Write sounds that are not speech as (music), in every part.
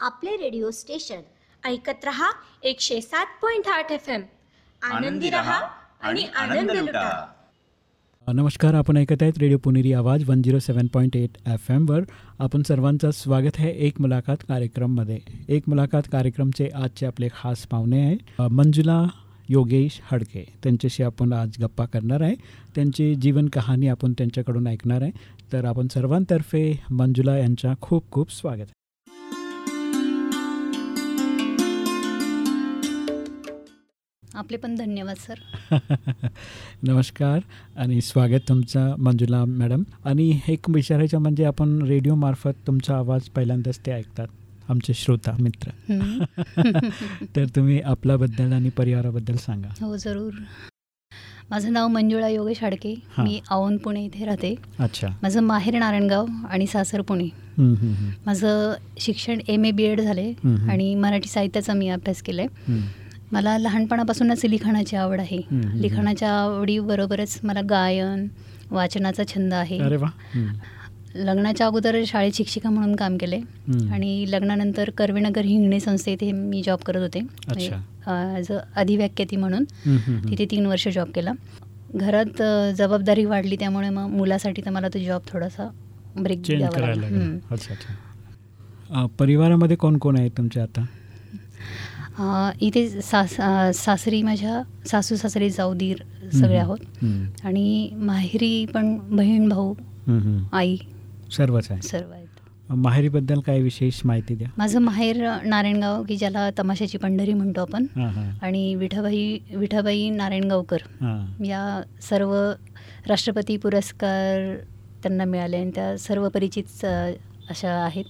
आपले radio station. ऐकत रहा एकशे सात पॉईंट आठ एफ एम. आनंदी रहा आणि आनंद लुटा. नमस्कार आपण ऐकत आहेत radio Puneri Awaaz one zero seven point eight F एमवर आपण सर्वांचं स्वागत आहे एक मुलाखत कार्यक्रममध्ये. एक मुलाखत कार्यक्रमचे आजचे आपले खास पाहुणे आहे मंजुला योगेश हडके. त्यांच्याशी आपण आज गप्पा करणार आहे. त्यांची जीवन कहाणी आपण त्यांच्याकडून ऐकणार आहे. तर आपण सर्वांतर्फे मंजुला यांच्या खूप खूप स्वागत आहे. आपले पण धन्यवाद सर. (laughs) नमस्कार आणि स्वागत तुमचं मंजुला मॅडम. आणि एक विचारायचं म्हणजे आपण रेडिओमार्फत तुमचा आवाज पहिल्यांदाच ते ऐकतात आमचे श्रोता मित्र. (laughs) तर तुम्ही आपल्याबद्दल आणि परिवाराबद्दल सांगा. हो जरूर. माझं नाव मंजुळा योगेश हाडके. मी औंध पुणे इथे राहते. अच्छा. माझं माहेर नारायणगाव आणि सासर पुणे. माझं शिक्षण एम ए बी एड झाले. आणि मराठी साहित्याचा मी अभ्यास केला आहे हम्म, मला लहानपणापासूनच लिखाणाची आवड आहे. लिखाणाच्या आवडीबरोबरच मला गायन वाचनाचा छंद आहे. लग्नाच्या अगोदर शाळेत शिक्षिका म्हणून काम केले. आणि लग्नानंतर कर्वेनगर हिंगणे संस्थे इथे मी जॉब करत होते. ॲज अ अधिव्याख्याती म्हणून. तिथे तीन वर्ष जॉब केला. घरात जबाबदारी वाढली त्यामुळे मग मुलासाठी तर मला तो जॉब थोडासा ब्रेक द्यावा परिवारामध्ये कोण कोण आहे तुमच्या आता? इथे सास सासरी माझ्या सासू सासरे जाऊ दीर सगळे. आहोत. आणि माहेरी पण बहीण भाऊ. आई सर्वच आहे. सर्व आहेत. माहेरीबद्दल काय विशेष माहिती द्या? माझं माहेर नारायणगाव की ज्याला तमाशाची पंढरी म्हणतो आपण. आणि विठाबाई विठाबाई नारायणगावकर या सर्व राष्ट्रपती पुरस्कार त्यांना मिळाले आणि त्या सर्व परिचित अशा आहेत.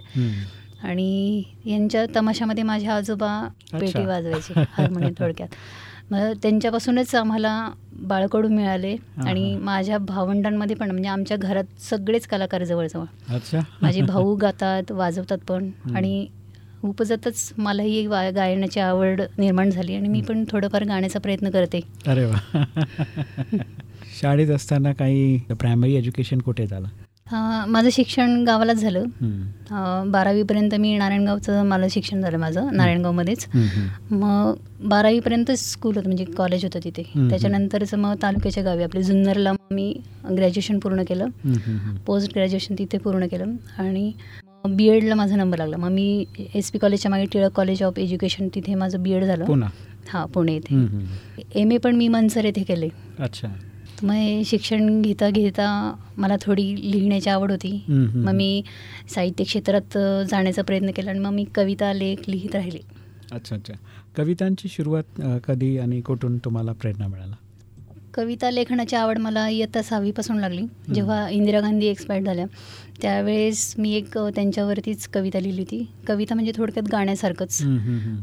आणि यांच्या तमाशामध्ये माझे आजोबा पेटी. वाजवायचे हार्मोनियम थोडक्यात. मग त्यांच्यापासूनच आम्हाला बाळकडू मिळाले आणि. माझ्या भावंडांमध्ये पण म्हणजे आमच्या घरात सगळेच कलाकार जवळजवळ माझे भाऊ गातात वाजवतात पण. आणि उपजतच मलाही वा गायनाची आवड निर्माण झाली आणि मी पण थोडंफार गाण्याचा प्रयत्न करते. अरे वा. (laughs) शाळेत असताना काही प्रायमरी एज्युकेशन कुठे झालं? माझं शिक्षण गावालाच झालं. बारावीपर्यंत मी नारायणगावचं मला शिक्षण झालं माझं नारायणगावमध्येच. मग बारावीपर्यंत स्कूल होतं म्हणजे कॉलेज होतं तिथे. त्याच्यानंतरचं मग तालुक्याच्या गावी आपले जुन्नरला मी ग्रॅज्युएशन पूर्ण केलं. पोस्ट ग्रॅज्युएशन तिथे पूर्ण केलं. आणि बी एडला माझा नंबर लागला. मग मी एस पी कॉलेजच्या मागे टिळक कॉलेज ऑफ एज्युकेशन तिथे माझं बी एड झालं हां पुणे इथे. हम्म. एम ए पण मी मनसर येथे केले. अच्छा. मग शिक्षण घेता घेता मला थोडी लिहिण्याची आवड होती. मग मी साहित्य क्षेत्रात जाण्याचा प्रयत्न केला आणि मग मी कविता लेख लिहित राहिले. अच्छा अच्छा. कवितांची सुरुवात कधी आणि कुठून तुम्हाला प्रेरणा मिळाला? कविता लेखनाची आवड मला इयत्ता सहावीपासून लागली. जेव्हा इंदिरा गांधी एक्सपायर्ड झाल्या त्यावेळेस मी एक त्यांच्यावरतीच कविता लिहिली होती. कविता म्हणजे थोडक्यात गाण्यासारखंच.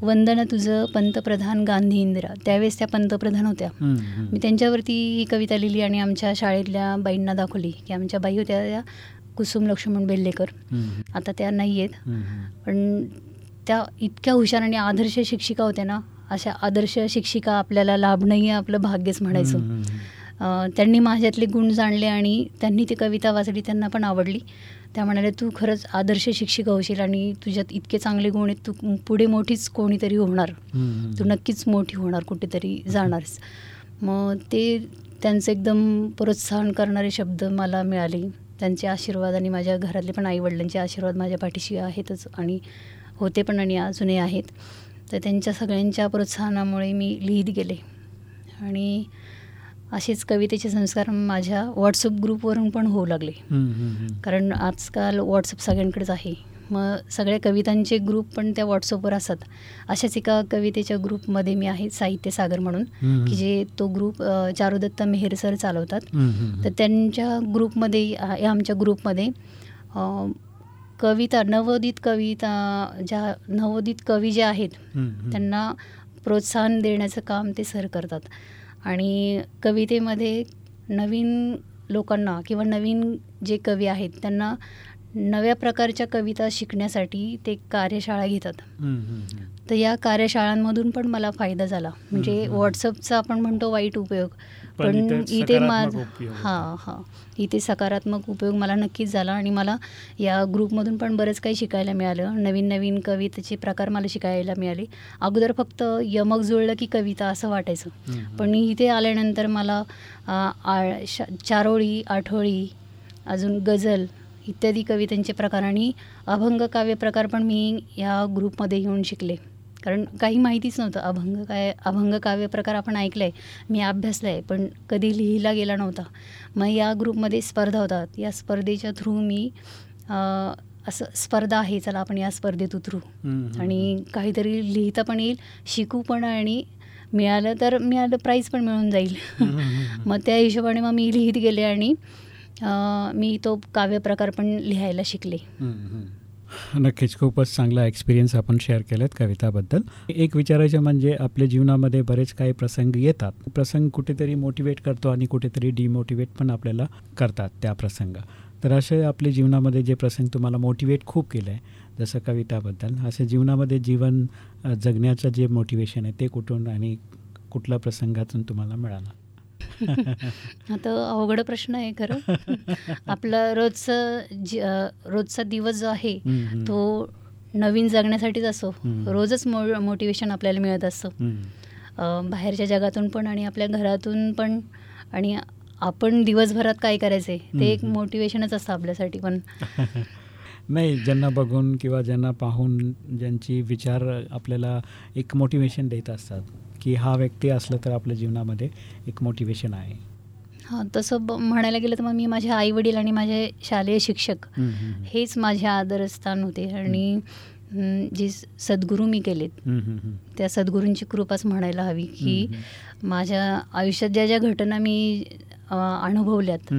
वंदन तुझं पंतप्रधान गांधी इंदिरा. त्यावेळेस त्या पंतप्रधान होत्या. मी त्यांच्यावरती ही कविता लिहिली आणि आमच्या शाळेतल्या बाईंना दाखवली की आमच्या बाई होत्या त्या कुसुम लक्ष्मण बेल्लेकर. आता त्या नाही आहेत. पण त्या इतक्या हुशार आणि आदर्श शिक्षिका होत्या ना अशा आदर्श शिक्षिका आपल्याला लाभणंही आपलं भाग्यच म्हणायचं. त्यांनी माझ्यातले गुण जाणले आणि त्यांनी ती कविता वाचली त्यांना पण आवडली. त्या म्हणाल्या तू खरंच आदर्श शिक्षिका होशील आणि तुझ्यात इतके चांगले गुण आहेत तू पुढे मोठीच कोणीतरी होणार. तू नक्कीच मोठी होणार कुठेतरी जाणारच मग ते त्यांचं एकदम प्रोत्साहन करणारे शब्द मला मिळाले. त्यांचे आशीर्वाद आणि माझ्या घरातले पण आईवडिलांचे आशीर्वाद माझ्या पाठीशी आहेतच आणि होते पण आणि अजूनही आहेत. तर त्यांच्या सगळ्यांच्या प्रोत्साहनामुळे मी लिहित गेले. आणि असेच कवितेचे संस्कार माझ्या व्हॉट्सअप ग्रुपवरून पण होऊ लागले. कारण आजकाल व्हॉट्सअप सगळ्यांकडेच आहे. मग सगळ्या कवितांचे ग्रुप पण त्या व्हॉट्सअपवर असतात. अशाच एका कवितेच्या ग्रुपमध्ये मी आहे साहित्य सागर म्हणून. की जे तो ग्रुप चारुदत्त मेहेर सर चालवतात. तर त्यांच्या ग्रुपमध्ये या आमच्या ग्रुपमध्ये कविता नवोदित कविता ज्या नवोदित कवी जे आहेत. त्यांना प्रोत्साहन देण्याचं काम ते सर करतात आणि कवितेमध्ये नवीन लोकांना किंवा नवीन जे कवी आहेत त्यांना नव्या प्रकारच्या कविता शिकण्यासाठी ते कार्यशाळा घेतात. तर या कार्यशाळांमधून पण मला फायदा झाला म्हणजे. व्हॉट्सअपचा आपण म्हणतो वाईट उपयोग पण इथे माझ. हां हां. इथे सकारात्मक उपयोग मला नक्कीच झाला आणि मला या ग्रुपमधून पण बरंच काही शिकायला मिळालं. नवीन नवीन कवितेचे प्रकार मला शिकायला मिळाले. अगोदर फक्त यमक जुळलं की कविता असं वाटायचं. पण इथे आल्यानंतर मला चारोळी आठोळी अजून गझल इत्यादी कवितांचे प्रकार आणि अभंग काव्य प्रकार पण मी या ग्रुपमध्ये येऊन शिकले. कारण काही माहितीच नव्हतं अभंग काय अभंग काव्य प्रकार आपण ऐकलं आहे मी अभ्यासला आहे पण कधी लिहिला गेला नव्हता मग या ग्रुपमध्ये स्पर्धा होतात या स्पर्धेच्या थ्रू मी असं स्पर्धा आहे चला आपण या स्पर्धेत उतरू. आणि काहीतरी लिहिता पण येईल शिकू पण आणि मिळालं तर मिळालं प्राईज पण मिळून जाईल. (laughs) मग त्या हिशोबाने मग मी लिहित गेले आणि मी तो काव्यप्रकार पण लिहायला शिकले. नक्कीच खूपच चांगला एक्सपिरियन्स आपण शेअर केलेत कविताबद्दल. एक विचारायचं म्हणजे आपल्या जीवनामध्ये बरेच काही प्रसंग येतात. प्रसंग कुठेतरी मोटिवेट करतो आणि कुठेतरी डिमोटिवेट पण आपल्याला करतात त्या प्रसंग. तर असे आपल्या जीवनामध्ये जे प्रसंग तुम्हाला मोटिवेट खूप केलं आहे जसं कविताबद्दल असे जीवनामध्ये जीवन जगण्याचं जे मोटिवेशन आहे ते कुठून आणि कुठल्या प्रसंगातून तुम्हाला मिळालं? आता अवघड प्रश्न आहे खरं आपला रोजचं रोजचा दिवस जो आहे. तो नवीन जगण्यासाठीच असो. रोजच मो मोटिवेशन आपल्याला मिळत असतं बाहेरच्या जगातून पण आणि आपल्या घरातून पण आणि आपण दिवसभरात काय करायचे ते एक. मोटिवेशनच असतं आपल्यासाठी पण (laughs) नाही ज्यांना बघून किंवा ज्यांना पाहून ज्यांची विचार आपल्याला एक मोटिवेशन देत असतात की हा व्यक्ती असलं तर आपल्या जीवनामध्ये एक मोटिवेशन आहे. हां तसं म्हणायला गेलं तर मग मी माझे आईवडील आणि माझे शालेय शिक्षक हेच माझे आदरस्थान होते. आणि जे सद्गुरू मी केलेत. त्या सद्गुरूंची कृपाच म्हणायला हवी की माझ्या आयुष्यात ज्या ज्या घटना मी अनुभवल्यात.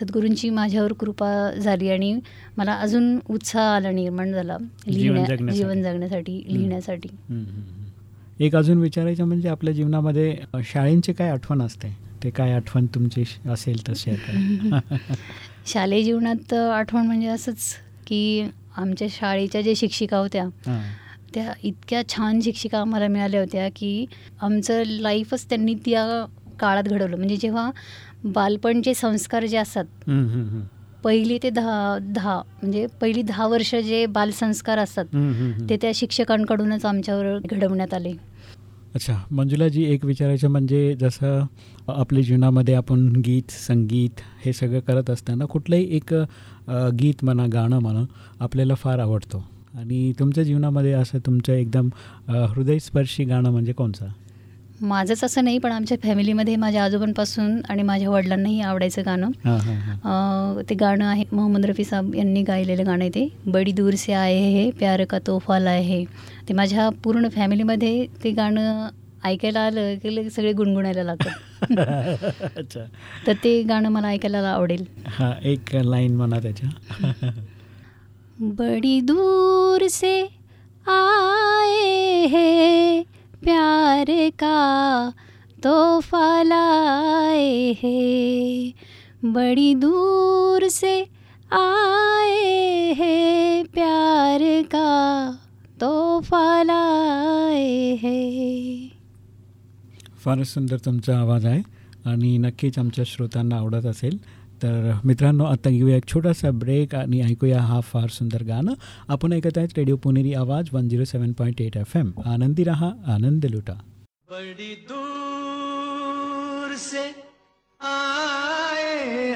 सद्गुरूंची माझ्यावर कृपा झाली आणि मला अजून उत्साह आला निर्माण झाला लिहिण्या. जीवन जगण्यासाठी लिहिण्यासाठी. एक अजून विचारायचं म्हणजे आपल्या जीवनामध्ये शाळेंची काय आठवण असते ते काय आठवण तुमची असेल करा (laughs) शालेय जीवनात आठवण म्हणजे असंच की आमच्या शाळेच्या ज्या शिक्षिका होत्या. त्या इतक्या छान शिक्षिका आम्हाला मिळाल्या होत्या की आमचं लाईफच त्यांनी त्या काळात घडवलं म्हणजे जेव्हा बालपणचे संस्कार जे असतात. पहिली ते दहा दहा म्हणजे पहिली दहा वर्ष जे बालसंस्कार असतात. ते त्या शिक्षकांकडूनच आमच्यावर घडवण्यात आले अच्छा मंजुलाजी एक विचारायचं म्हणजे जसं आपल्या जीवनामध्ये आपण गीत संगीत हे सगळं करत असताना कुठलंही एक गीत म्हणा गाणं म्हणा आपल्याला फार आवडतो आणि तुमच्या जीवनामध्ये असं तुमचं एकदम हृदयस्पर्शी गाणं म्हणजे कोणचं माझंच असं नाही पण आमच्या फॅमिलीमध्ये माझ्या आजोबांपासून आणि माझ्या वडिलांनाही आवडायचं गाणं. ते गाणं आहे मोहम्मद रफी साहेब यांनी गायलेलं गाणं आहे ते. बडी दूर से आए हे प्यार का तोहफा लाए हे. ते माझ्या पूर्ण फॅमिलीमध्ये ते गाणं ऐकायला आलं की सगळे गुणगुणायला लागतात. (laughs) अच्छा. तर ते गाणं मला ऐकायला आवडेल. हां एक लाईन म्हणा त्याच्या. बड़ी दूर से आए हैं प्यार का तोहफा लाए हैं। बड़ी दूर से आए हैं। प्यार का तोहफा लाए हैं। फारच सुंदर तुमचा आवाज आहे आणि नक्कीच आमच्या श्रोतांना आवडत असेल. तर मित्रांनो आता घेऊया एक छोटासा ब्रेक आणि ऐकूया हा फार सुंदर गाणं. आपण ऐकत आहेत radio Puneri Awaaz one zero seven point eight F M आनंदी रहा आनंद लुटा. बड़ी दूर से आए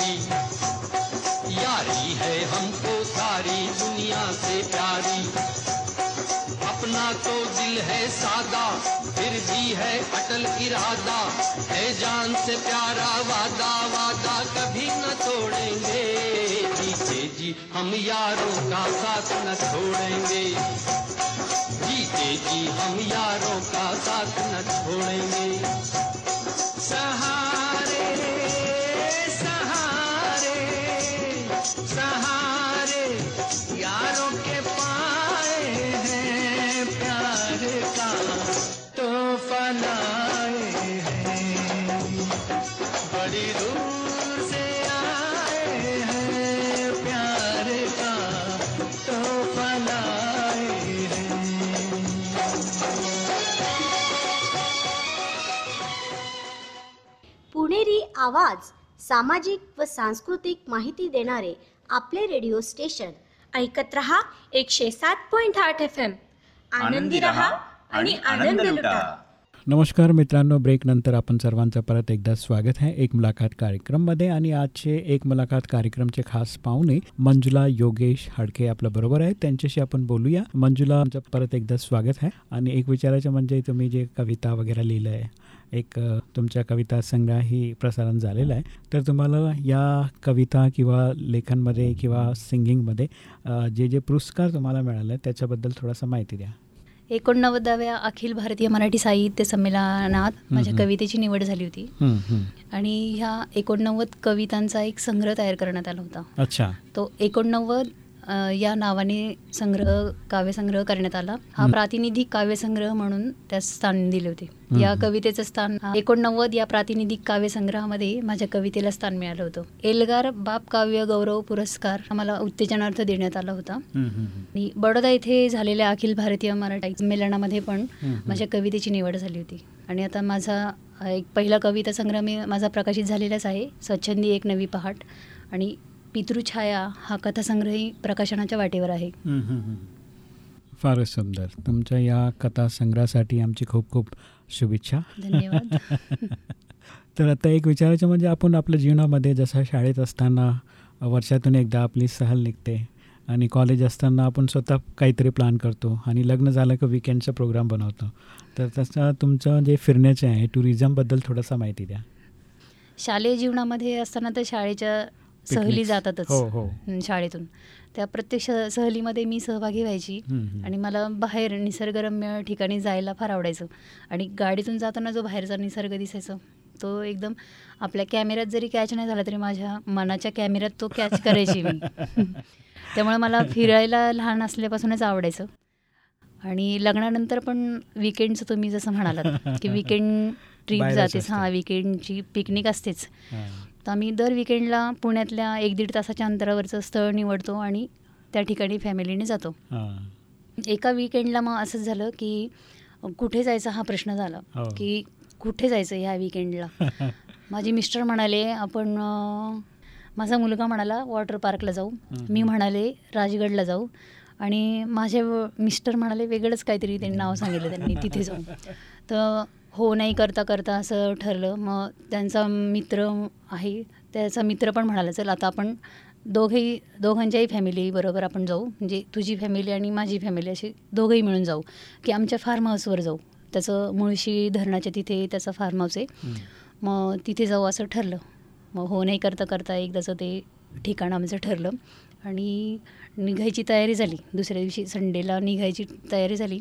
देंगे यारी है हमको सारी दुनिया से प्यारी। अपना तो दिल है सादा, फिर भी है अटल इरादा। है जान से प्यारा वादा वादा कभी न तोड़ेंगे। जीते जी, हम यारों का साथ न छोड़ेंगे। जीते जी, हम यारों का साथ न छोड़ेंगे। सहारे सहारे यारों के पाए हैं प्यार का तो फनाए हैं। बड़ी दूर से आए हैं प्यार का तो फनाए हैं। पुणेरी आवाज सामाजिक व सांस्कृतिक माहिती देणारे आपले रेडिओ स्टेशन. ऐकत रहा एकशे सात पॉईंट आठ एफ एम आनंदी रहा आणि आनंद लुटा. नमस्कार मित्रांनो ब्रेकनंतर आपण सर्वांचं परत एकदा स्वागत आहे एक मुलाखत कार्यक्रममध्ये. आणि आजचे एक मुलाखत कार्यक्रमचे खास पाहुणे मंजुला योगेश हडके आपल्या बरोबर आहेत. त्यांच्याशी आपण बोलूया. मंजुला परत एकदा स्वागत आहे आणि एक विचारायचं म्हणजे तुम्ही जे कविता वगैरे लिहिलं आहे एक तुमच्या कविता संग्रहही प्रसारण झालेलं आहे. तर तुम्हाला या कविता किंवा लेखनमध्ये किंवा सिंगिंगमध्ये जे जे पुरस्कार तुम्हाला मिळाले त्याच्याबद्दल थोडासा माहिती द्या. एकोणनव्वदाव्या अखिल भारतीय मराठी साहित्य संमेलनात माझ्या. कवितेची निवड झाली होती. आणि ह्या एकोणनव्वद कवितांचा एक संग्रह तयार करण्यात आला होता. अच्छा. तो एकोणनव्वद या नावाने संग्रह काव्यसंग्रह करण्यात आला हा. प्रातिनिधिक काव्यसंग्रह म्हणून त्यास स्थान दिले होते या. कवितेचं स्थान एकोणनव्वद या प्रातिनिधिक काव्यसंग्रहामध्ये माझ्या कवितेला स्थान मिळालं होतं एल्गार बाप काव्य गौरव पुरस्कार आम्हाला उत्तेजनार्थ देण्यात आला होता. आणि बडोदा येथे झालेल्या अखिल भारतीय मराठी संमेलनामध्ये पण. माझ्या कवितेची निवड झाली होती आणि आता माझा एक पहिला कविता संग्रह मी माझा प्रकाशित झालेलाच आहे स्वच्छंदी एक नवी पहाट आणि पितृछाया हा कथासंग्रही प्रकाशनाच्या वाटेवर आहे. फारच सुंदर. तुमच्या या कथा संग्रहासाठी आमची खूप खूप शुभेच्छा. धन्यवाद. (laughs) तर आता एक विचारायचं म्हणजे आपण आपल्या जीवनामध्ये जसं शाळेत असताना वर्षातून एकदा आपली सहल निघते आणि कॉलेज असताना आपण स्वतः काहीतरी प्लॅन करतो आणि लग्न झालं की विकेंडचा प्रोग्राम बनवतो. तर तसं तुमचं जे फिरण्याचे आहे टुरिझमबद्दल थोडासा माहिती द्या. शालेय जीवनामध्ये असताना तर शाळेच्या सहली. जातातच हो, हो. शाळेतून त्या प्रत्येक सहलीमध्ये मी सहभागी व्हायची. आणि मला बाहेर निसर्गरम्य ठिकाणी जायला फार आवडायचं आणि गाडीतून जाताना जो बाहेरचा निसर्ग दिसायचा तो एकदम आपल्या कॅमेऱ्यात जरी कॅच नाही झाला तरी माझ्या मनाच्या कॅमेऱ्यात तो कॅच करायची मी (laughs) त्यामुळे मला फिरायला लहान असल्यापासूनच आवडायचं आणि लग्नानंतर पण विकेंडचं तुम्ही जसं म्हणालात की विकेंड ट्रिप जातेच. हां विकेंडची पिकनिक असतेच. तर आम्ही दर विकेंडला पुण्यातल्या एक दीड तासाच्या अंतरावरचं स्थळ निवडतो आणि त्या ठिकाणी फॅमिलीने जातो. एका विकेंडला मग असंच झालं की कुठे जायचा हा प्रश्न झाला हो. की कुठे जायचं ह्या विकेंडला (laughs) माझे मिस्टर म्हणाले आपण माझा मुलगा म्हणाला वॉटर पार्कला जाऊ. मी म्हणाले राजगडला जाऊ. आणि माझे मिस्टर म्हणाले वेगळंच काहीतरी त्यांनी नाव सांगितलं त्यांनी तिथे जाऊ. (laughs) तर हो नाही करता करता असं ठरलं. मग त्यांचा मित्र आहे त्याचा मित्र पण म्हणाला चल आता आपण दोघेही दोघांच्याही फॅमिली बरोबर आपण जाऊ. म्हणजे तुझी फॅमिली आणि माझी फॅमिली अशी दोघंही मिळून जाऊ. की आमच्या फार्म हाऊसवर जाऊ. त्याचं मुळशी धरणाच्या तिथे त्याचं फार्म हाऊस आहे मग तिथे जाऊ असं ठरलं. मग हो नाही करता करता एकदाचं ते ठिकाण आमचं ठरलं. आणि निघायची तयारी झाली. दुसऱ्या दिवशी संडेला निघायची तयारी झाली.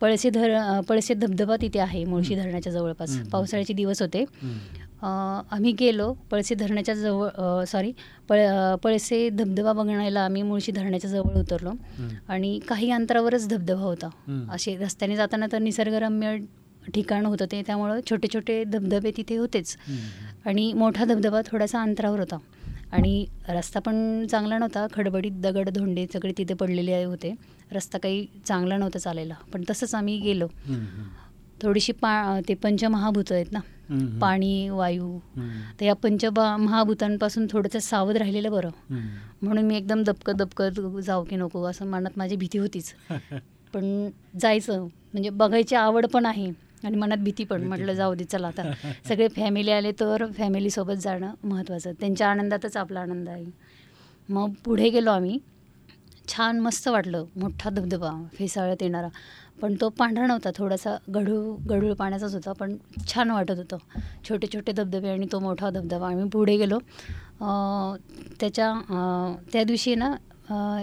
पळसे धर पळसे धबधबा तिथे आहे मुळशी धरणाच्या जवळपास. पावसाळ्याचे दिवस होते. आम्ही गेलो पळसे धरणाच्या जवळ सॉरी पळ पळसे धबधबा बघण्याला आम्ही मुळशी धरणाच्या जवळ उतरलो. आणि काही अंतरावरच धबधबा होता. असे रस्त्याने जाताना तर निसर्गरम्य ठिकाण होतं ते त्यामुळं छोटे छोटे धबधबे तिथे होतेच. आणि मोठा धबधबा थोडासा अंतरावर होता. आणि रस्ता पण चांगला नव्हता. खडबडीत दगड धोंडे सगळे तिथे पडलेले होते. रस्ता काही चांगला नव्हता चालायला. पण तसंच आम्ही गेलो. थोडीशी पा ते पंचमहाभूत आहेत ना? पाणी वायू. तर या पंचबा महाभूतांपासून थोडंसं सावध राहिलेलं बरं. म्हणून मी एकदम दबकत दबकत जाऊ की नको असं मनात माझी भीती होतीच. (laughs) पण जायचं. म्हणजे बघायची आवड पण आहे. आणि मनात भीती पण म्हटलं जाऊ दे चला आता. (laughs) सगळे फॅमिली आले तर फॅमिलीसोबत जाणं महत्त्वाचं त्यांच्या आनंदातच आपला आनंद आहे. मग पुढे गेलो आम्ही. छान मस्त वाटलं. मोठा धबधबा फेसाळत येणारा. पण तो पांढरा नव्हता थोडासा गढूळ गढूळ पाण्याचाच होता पण छान वाटत होतं. छोटे छोटे धबधबे आणि तो मोठा धबधबा. आम्ही पुढे गेलो. त्याच्या त्या दिवशी ना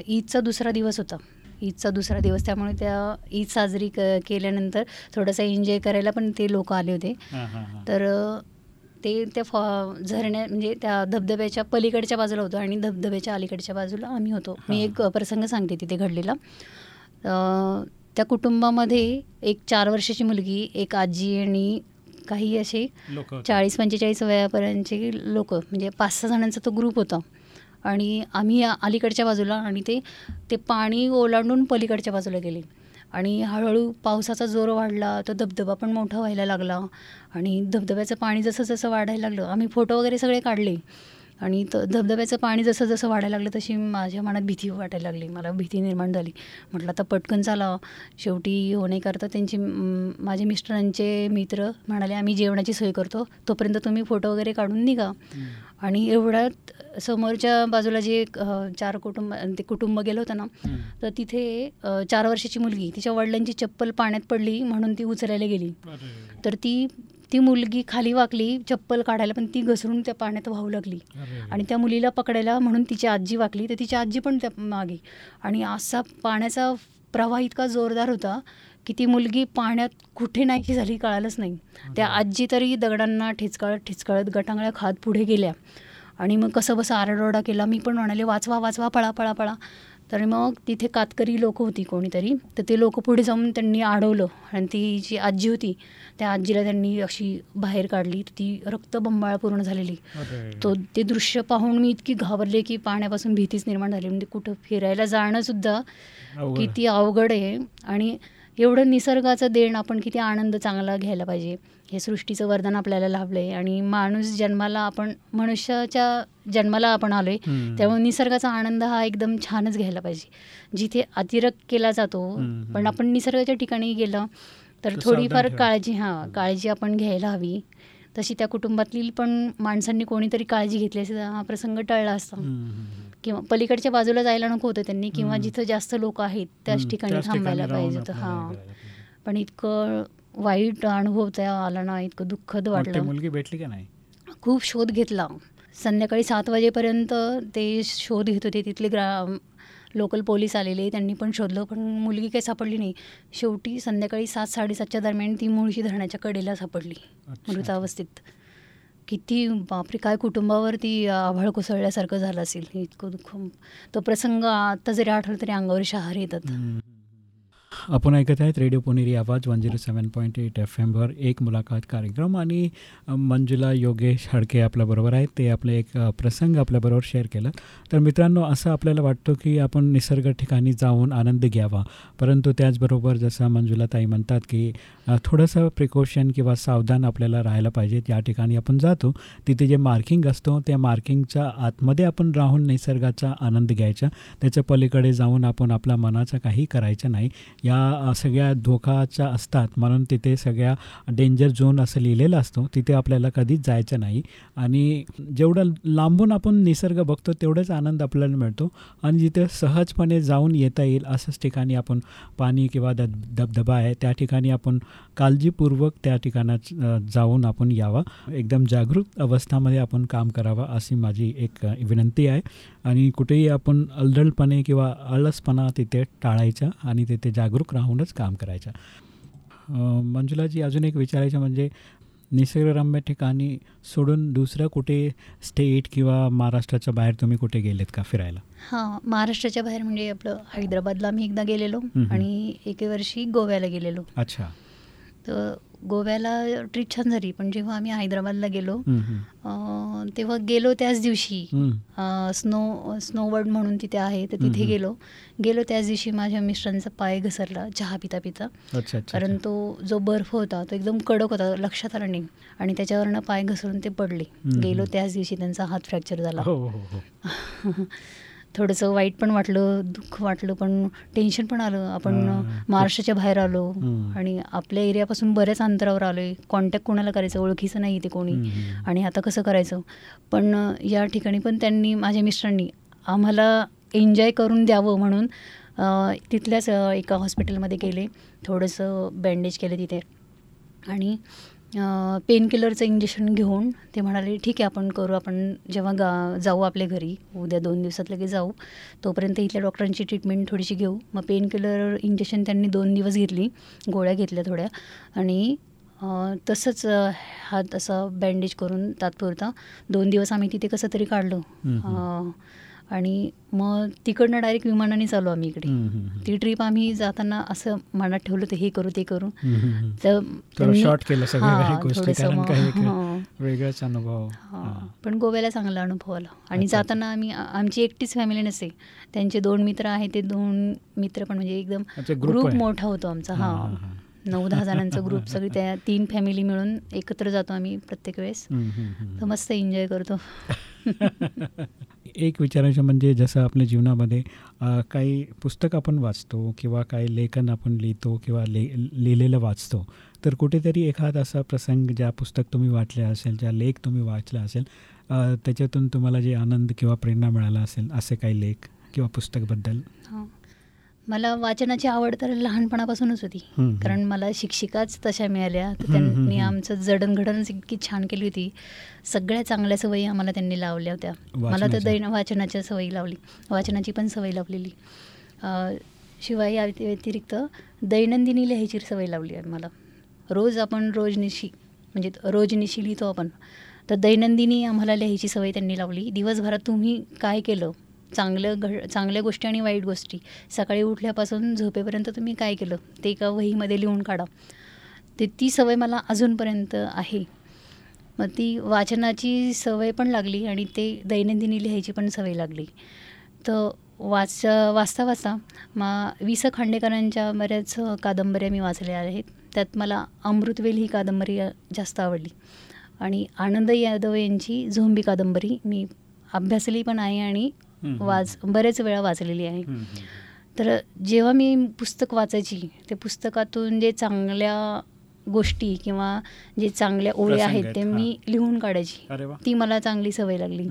ईदचा दुसरा दिवस होता. ईदचा दुसरा दिवस. त्यामुळे त्या ईद साजरी क केल्यानंतर थोडासा एन्जॉय करायला पण ते लोक आले होते. तर ते त्या फॉ झरण्या म्हणजे त्या धबधब्याच्या पलीकडच्या बाजूला होतो आणि धबधब्याच्या अलीकडच्या बाजूला आम्ही होतो. मी एक प्रसंग सांगते तिथे घडलेला. त्या कुटुंबामध्ये एक चार वर्षाची मुलगी एक आजी आणि काही असे चाळीस पंचेचाळीस वयापर्यंतचे लोक म्हणजे पाच सहा जणांचा तो ग्रुप होता. आणि आम्ही अलीकडच्या बाजूला आणि ते ते पाणी ओलांडून पलीकडच्या बाजूला गेले. आणि हळूहळू पावसाचा जोर वाढला तर धबधबा पण मोठा व्हायला लागला. आणि धबधब्याचं पाणी जसं जसं वाढायला लागलं आम्ही फोटो वगैरे सगळे काढले. आणि त धबधब्याचं पाणी जसं जसं वाढायला लागलं तशी माझ्या मनात भीती वाटायला लागली. मला भीती निर्माण झाली. म्हटलं आता पटकन चाला. शेवटी हो नाही करता त्यांचे माझे मिस्टरांचे मित्र म्हणाले आम्ही जेवणाची सोय करतो. तोपर्यंत तुम्ही फोटो वगैरे काढून निघा. आणि एवढ्यात समोरच्या बाजूला जे चार कुटुंब ते कुटुंब गेलं होतं ना तर तिथे चार वर्षाची मुलगी तिच्या वडिलांची चप्पल पाण्यात पडली म्हणून ती उचलायला गेली. तर ती ती मुलगी खाली वाकली चप्पल काढायला पण ती घसरून त्या पाण्यात वाहू लागली. आणि त्या मुलीला पकडायला म्हणून तिची आजी वाकली तर तिची आजी पण त्या मागे. आणि असा पाण्याचा प्रवाह इतका जोरदार होता की ती मुलगी पाण्यात कुठे नाहीशी झाली कळालंच नाही. त्या आजी तरी दगडांना ठेचकाळत ठेचकाळत गटांगळ्या खात पुढे गेल्या. आणि मग कसं बसं आरडोरडा केला मी पण म्हणाले वाचवा वाचवा पळा पळा पळा. तर मग तिथे कातकरी लोक होती कोणीतरी तर ते लोक पुढे जाऊन त्यांनी अडवलं आणि ती जी आजी होती त्या आजीला त्यांनी अशी बाहेर काढली ती रक्तबंबाळ पूर्ण झालेली. तो ते दृश्य पाहून मी इतकी घाबरले की पाण्यापासून भीतीच निर्माण झाली. म्हणजे कुठं फिरायला जाणं सुद्धा. किती अवघड आहे. आणि एवढं निसर्गाचं देण आपण किती आनंद चांगला घ्यायला पाहिजे. हे सृष्टीचं वरदान आपल्याला लाभलं आहे आणि माणूस जन्माला आपण मनुष्याच्या जन्माला आपण आलो आहे हम्म. त्यामुळे निसर्गाचा आनंद हा एकदम छानच घ्यायला पाहिजे. जिथे अतिरेक केला जातो पण आपण निसर्गाच्या ठिकाणी गेलं तर थोडीफार. काळजी हां काळजी आपण घ्यायला हवी. तशी त्या कुटुंबातली पण माणसांनी कोणीतरी काळजी घेतली तर हा प्रसंग टळला असता. किंवा पलीकडच्या बाजूला जायला नको होतं त्यांनी किंवा. जिथं जास्त लोक आहेत त्याच ठिकाणी थांबायला पाहिजे होतं. हां. पण इतकं वाईट अनुभव त्या आला ना इतकं दुःखद वाटलं. मुलगी भेटली का नाही? खूप शोध घेतला. संध्याकाळी सात वाजेपर्यंत ते शोध घेत होते. तिथले ग्रा लोकल पोलीस आलेले त्यांनी पण शोधलं पण मुलगी काही सापडली नाही. शेवटी संध्याकाळी सात साडेसातच्या दरम्यान ती मुळशी धरणाच्या कडेला सापडली. मृतावस्थेत. किती बापरे काय कुटुंबावरती आभाळ कोसळल्यासारखं झालं असेल. इतकं दुःख. तो प्रसंग आता जरी आठवलं तरी अंगावर शहार येतात. आपण ऐकत आहेत radio Puneri Awaaz one zero seven point eight F एमवर एक मुलाखत कार्यक्रम आणि मंजुला योगेश हडके आपल्याबरोबर आहेत. ते आपले एक प्रसंग आपल्याबरोबर शेअर केलं. तर मित्रांनो असं आपल्याला वाटतं की आपण निसर्ग ठिकाणी जाऊन आनंद घ्यावा. परंतु त्याचबरोबर जसं मंजुला ताई म्हणतात की थोडंसं प्रिकॉशन किंवा सावधान आपल्याला राहायला पाहिजे. त्या ठिकाणी आपण जातो तिथे जे मार्किंग असतो त्या मार्किंगच्या आतमध्ये आपण राहून निसर्गाचा आनंद घ्यायचा. त्याच्या पलीकडे जाऊन आपण आपल्या मनाचं काही करायचं नाही. या सगळ्या धोकाच्या असतात. म्हणून तिथे सगळ्या डेंजर झोन असं लिहिलेलं असतो. तिथे आपल्याला कधीच जायचं नाही. आणि जेवढं लांबून आपण निसर्ग बघतो तेवढंच आनंद आपल्याला मिळतो. आणि जिथे सहजपणे जाऊन येता येईल असंच ठिकाणी आपण पाणी किंवा द धबधबा आहे त्या ठिकाणी आपण काळजीपूर्वक त्या ठिकाणात जाऊन आपण यावा. एकदम जागृत अवस्थामध्ये आपण काम करावं अशी माझी एक विनंती आहे. आणि कुठेही आपण अल्दळपणे किंवा आळसपणा तिथे टाळायचा आणि तिथे जागृत जागरूक राहूनच काम करायचं. मंजुलाजी अजून एक विचारायचं म्हणजे निसर्गरम्य ठिकाणी सोडून दुसरं कुठे स्टेट किंवा महाराष्ट्राच्या बाहेर तुम्ही कुठे गेलेत का फिरायला? हां महाराष्ट्राच्या बाहेर म्हणजे आपलं हैदराबादला आम्ही एकदा गेलेलो. आणि एके वर्षी गोव्याला गेलेलो. अच्छा. तर गोव्याला ट्रिप छान झाली. पण जेव्हा आम्ही हैदराबादला गेलो तेव्हा गेलो त्याच दिवशी. स्नो स्नोवर्ड म्हणून तिथे आहे तर तिथे. गेलो. गेलो त्याच दिवशी माझ्या मिस्टरांचा पाय घसरला चहा पिता पिता. कारण तो जो बर्फ होता तो एकदम कडक होता लक्षात आला नाही. आणि त्याच्यावरनं पाय घसरून ते पडले. गेलो त्याच दिवशी त्यांचा हात फ्रॅक्चर झाला. हो हो हो. (laughs) थोडंसं वाईट पण वाटलं दुःख वाटलं पण टेन्शन पण आलं. आपण. महाराष्ट्राच्या बाहेर आलो. आणि आपल्या एरियापासून बऱ्याच अंतरावर आलो आहे कॉन्टॅक्ट कोणाला करायचं? ओळखीचं नाही इथे कोणी. आणि आता कसं करायचं? पण या ठिकाणी पण त्यांनी माझ्या मिस्टरांनी आम्हाला एन्जॉय करून द्यावं म्हणून तिथल्याच एका हॉस्पिटलमध्ये गेले थोडंसं बँडेज केलं तिथे. आणि पेन किलरचं इंजेक्शन घेऊन ते म्हणाले ठीक आहे आपण करू. आपण जेव्हा गा जाऊ आपल्या घरी उद्या दोन दिवसात लगेच जाऊ. तोपर्यंत इथल्या डॉक्टरांची ट्रीटमेंट थोडीशी घेऊ. मग पेन किलर इंजेक्शन त्यांनी दोन दिवस घेतली गोळ्या घेतल्या थोड्या. आणि तसंच हात असा बँडेज करून तात्पुरता दोन दिवस आम्ही तिथे कसं तरी काढलो. आणि मग तिकडनं डायरेक्ट विमानाने चालू आम्ही इकडे. ती ट्रिप आम्ही जाताना असं मनात ठेवलं तर हे करू ते करू. तर हां. पण गोव्याला चांगला अनुभव आला आणि. जाताना आम्ही आमची एकटीच फॅमिली नसते त्यांचे दोन मित्र आहेत ते दोन मित्र पण म्हणजे एकदम ग्रुप. मोठा होतो आमचा हां. नऊ दहा जणांचा ग्रुप सगळी त्या तीन फॅमिली मिळून एकत्र जातो आम्ही प्रत्येक वेळेस. तर मस्त एन्जॉय करतो (laughs) एक विचारायचं म्हणजे जसं आपल्या जीवनामध्ये काही पुस्तक आपण वाचतो किंवा काही लेखन आपण लिहितो किंवा ले लिहिलेलं वाचतो तर कुठेतरी एखादा असा प्रसंग ज्या पुस्तक तुम्ही वाचले असेल ज्या लेख तुम्ही वाचला असेल त्याच्यातून तुम्हाला जे आनंद किंवा प्रेरणा मिळाला असेल असे काही लेख किंवा पुस्तकबद्दल हां. मला वाचनाची आवड तर लहानपणापासूनच होती. कारण मला शिक्षिकाच तशा मिळाल्या. तर त्यांनी. आमचं जडणघडणच इतकी छान केली होती. सगळ्या चांगल्या सवयी आम्हाला त्यांनी लावल्या होत्या. मला तर. दैन वाचनाच्या सवयी लावली. वाचनाची पण सवय लावलेली. शिवाय या व्यति- व्यतिरिक्त दैनंदिनी लिहायची सवय लावली आहे मला. रोज आपण रोजनिशी म्हणजे रोजनिशी लिहितो आपण. तर दैनंदिनी आम्हाला लिहायची सवय त्यांनी लावली. दिवसभरात तुम्ही काय केलं? चांगलं घड चांगल्या गोष्टी आणि वाईट गोष्टी. सकाळी उठल्यापासून झोपेपर्यंत तुम्ही काय केलं? ते एका वहीमध्ये लिहून काढा. ते ती सवय मला अजूनपर्यंत आहे. मग ती वाचनाची सवय पण लागली आणि ते दैनंदिनी लिहायची पण सवय लागली. तर वाच वाचता वाचता मा वि स खांडेकरांच्या बऱ्याच कादंबऱ्या मी वाचल्या आहेत. त्यात मला अमृतवेल ही कादंबरी जास्त आवडली. आणि आनंद यादव यांची झोंबी कादंबरी मी अभ्यासली पण आहे आणि वाच बरेच वेळा वाचलेली आहे. तर जेव्हा मी पुस्तक वाचायची ते पुस्तकातून जे चांगल्या गोष्टी किंवा जे चांगल्या ओळी आहेत ते मी लिहून काढायची. ती मला चांगली सवय लागली.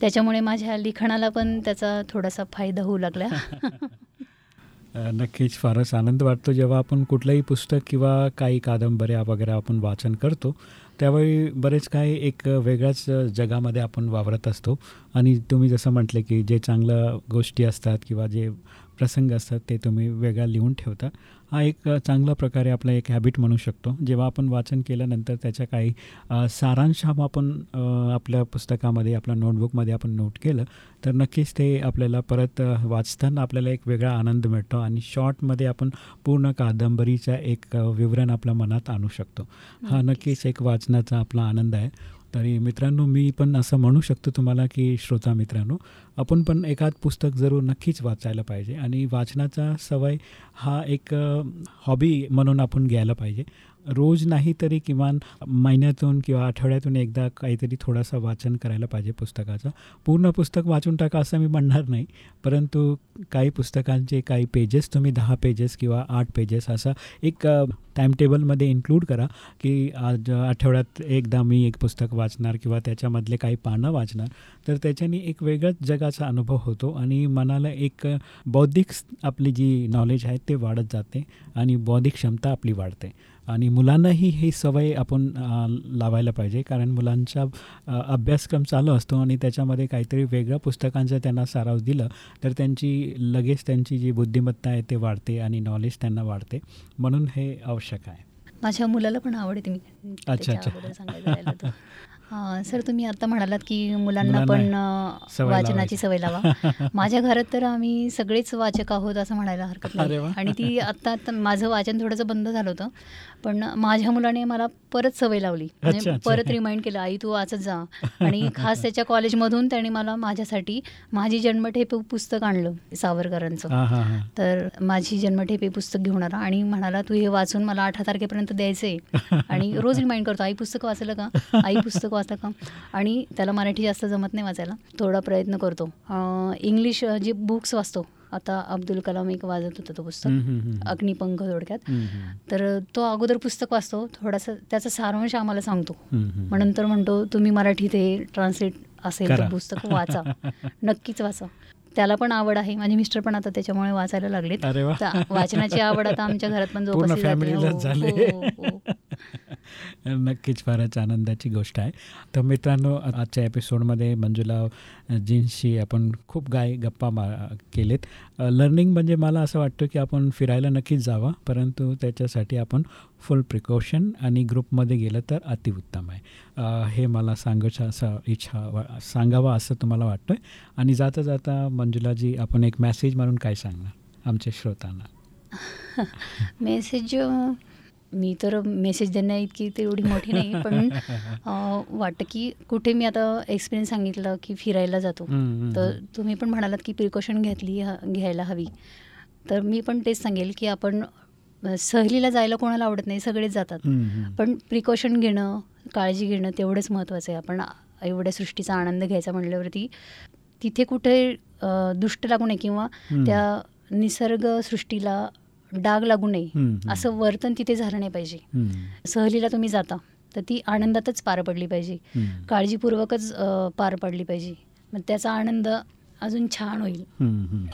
त्याच्यामुळे माझ्या लिखाणाला पण त्याचा थोडासा फायदा होऊ लागला. (laughs) नक्कीच फारच आनंद वाटतो. जेव्हा आपण कुठलंही पुस्तक किंवा काही कादंबऱ्या वगैरे आपण वाचन करतो त्यावेळी बरेच काही एक वेगळ्याच जगामध्ये आपण वावरत असतो. आणि तुम्ही जसं म्हटलं की जे चांगल्या गोष्टी असतात किंवा जे प्रसंग असतात ते तुम्ही वेगळा लिहून ठेवता. हा एक चांगला प्रकारे आपला एक हॅबिट म्हणू शकतो. जेव्हा आपण वाचन केल्यानंतर त्याच्या काही सारांश हा आपण आपल्या पुस्तकामध्ये आपल्या नोटबुकमध्ये आपण नोट केलं तर नक्कीच ते आपल्याला परत वाचताना आपल्याला एक वेगळा आनंद मिळतो आणि शॉर्टमध्ये आपण पूर्ण कादंबरीचा एक विवरण आपल्या मनात आणू शकतो. हा नक्कीच एक वाचनाचा आपला आनंद आहे. तरी मित्रांनो मी पण असं म्हणू शकतो तुम्हाला की श्रोता मित्रांनो आपण पण एखाद पुस्तक जरूर नक्कीच वाचायला पाहिजे आणि वाचनाचा सवय हा एक हॉबी म्हणून आपण घ्यायला पाहिजे. रोज नाही तरी किमान महिन्यातून किंवा आठवड्यातून एकदा काहीतरी थोडासा वाचन करायला पाहिजे पुस्तकाचं. पूर्ण पुस्तक वाचून टाका असं मी म्हणणार नाही. परंतु काही पुस्तकांचे काही पेजेस तुम्ही दहा पेजेस किंवा आठ पेजेस असा एक टाईमटेबलमध्ये इन्क्लूड करा की आज आठवड्यात एकदा मी एक पुस्तक वाचणार किंवा त्याच्यामधले काही पानं वाचणार. तर त्याच्याने एक वेगळाच जगाचा अनुभव होतो आणि मनाला एक बौद्धिक आपली जी नॉलेज आहे ते वाढत जाते आणि बौद्धिक क्षमता आपली वाढते. आणि मुलांनाही ही सवय आपण लावायला पाहिजे. कारण मुलांचा अभ्यासक्रम चालू असतो आणि त्याच्यामध्ये काहीतरी वेगळ्या पुस्तकांचा त्यांना साराव दिलं तर त्यांची लगेच त्यांची जी बुद्धिमत्ता आहे ते वाढते आणि नॉलेज त्यांना वाढते. म्हणून हे आवश्यक आहे. माझ्या मुलाला पण आवडते मी. अच्छा, अच्छा. सर तुम्ही आता म्हणालात की मुलांना पण वाचनाची सवय लावा. (laughs) माझ्या घरात तर आम्ही सगळेच वाचक आहोत असं म्हणायला हरकत नाही. आणि ती आत्ता आत्ता माझं वाचन थोडंसं बंद झालं होतं. पण माझ्या मुलाने मला परत सवय लावली. म्हणजे. परत रिमाइंड केलं आई तू वाचत जा. (laughs) आणि खास त्याच्या कॉलेजमधून त्याने मला माझ्यासाठी माझी जन्मठे हे पुस्तक आणलं सावरकरांचं. तर माझी जन्मठेप हे पुस्तक घेऊन आला आणि म्हणाला तू हे वाचून मला अठरा तारखेपर्यंत द्यायचंय. (laughs) आणि रोज रिमाइंड करतो आई पुस्तक वाचलं का? आई पुस्तक वाचलं का? आणि त्याला मराठी जास्त जमत नाही वाचायला थोडा प्रयत्न करतो. इंग्लिश जे बुक्स वाचतो आता अब्दुल कलाम एक वाजत होतं तो पुस्तक. अग्निपंख थोडक्यात. तर तो अगोदर पुस्तक वाचतो. थोडासा त्याचा सारांश आम्हाला सांगतो. मग नंतर म्हणतो तुम्ही मराठीत हे ट्रान्सलेट असेल. तर पुस्तक वाचा. (laughs) नक्कीच वाचा. त्याला पण आवड आहे. माझे मिस्टर पण आता त्याच्यामुळे वाचायला लागलेत. वाचनाची आवड आता आमच्या घरात पण जोपासली जाते. (laughs) नक्कीच फारच आनंदाची गोष्ट आहे. तर मित्रांनो आजच्या एपिसोडमध्ये मंजुला जीन्सशी आपण खूप गाय गप्पा मा केलेत. लर्निंग म्हणजे मला असं वाटतं की आपण फिरायला नक्कीच जावा परंतु त्याच्यासाठी आपण फुल प्रिकॉशन आणि ग्रुपमध्ये गेलं तर अतिउत्तम आहे. हे मला सांगायचं असं इच्छा सांगावा सांगावं असं तुम्हाला वाटतं आणि जाता जाता मंजुलाजी आपण एक मेसेज म्हणून काय सांगणार आमच्या श्रोतांना? (laughs) मेसेज मी तर मेसेज देण्या इतकी तेवढी मोठी नाही (laughs) पण वाटतं की कुठे मी आता एक्सपिरियन्स सांगितलं की फिरायला जातो. तर तुम्ही पण म्हणालात की प्रिकॉशन घेतली घ्यायला हवी. तर मी पण तेच सांगेल की आपण सहलीला जायला कोणाला आवडत नाही सगळेच जातात. पण प्रिकॉशन घेणं काळजी घेणं तेवढंच महत्त्वाचं आहे. आपण एवढ्या सृष्टीचा आनंद घ्यायचा म्हणल्यावरती तिथे कुठे दुष्ट लागू नये किंवा. त्या निसर्ग सृष्टीला डाग लागू नये. असं वर्तन तिथे झालं नाही पाहिजे. सहलीला तुम्ही जाता तर ती आनंदातच पार पडली पाहिजे. काळजीपूर्वकच पार पडली पाहिजे. मग त्याचा आनंद अजून छान होईल.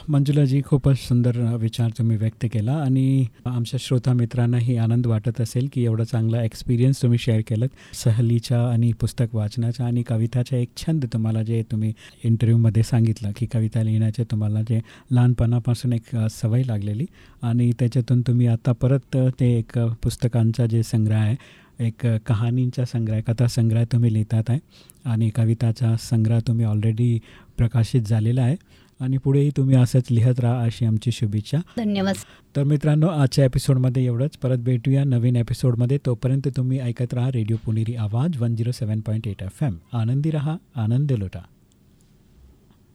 मंजुलाजी खूपच सुंदर विचार तुम्ही व्यक्त केला आणि आमच्या श्रोता मित्रांनाही आनंद वाटत असेल की एवढा चांगला एक्सपिरियन्स तुम्ही शेअर केलं सहलीच्या आणि पुस्तक वाचनाचा आणि कविताचा एक छंद तुम्हाला जे तुम्ही इंटरव्ह्यूमध्ये सांगितलं की कविता लिहिण्याचे तुम्हाला जे लहानपणापासून एक सवय लागलेली आणि त्याच्यातून तुम्ही आता परत ते एक पुस्तकांचा जे संग्रह आहे एक कहाणींचा संग्रह कथा संग्रह तुम्ही लिहितात आहे आणि कविताचा संग्रह तुम्ही ऑलरेडी प्रकाशित झालेला आहे आणि पुढेही तुम्ही असंच लिहत राहा अशी आमची शुभेच्छा. धन्यवाद. तर मित्रांनो आजच्या एपिसोडमध्ये एवढंच. परत भेटूया नवीन एपिसोडमध्ये तोपर्यंत तुम्ही ऐकत राहा radio Puneri Awaaz one zero seven point eight F M आनंदी रहा आनंद लुटा.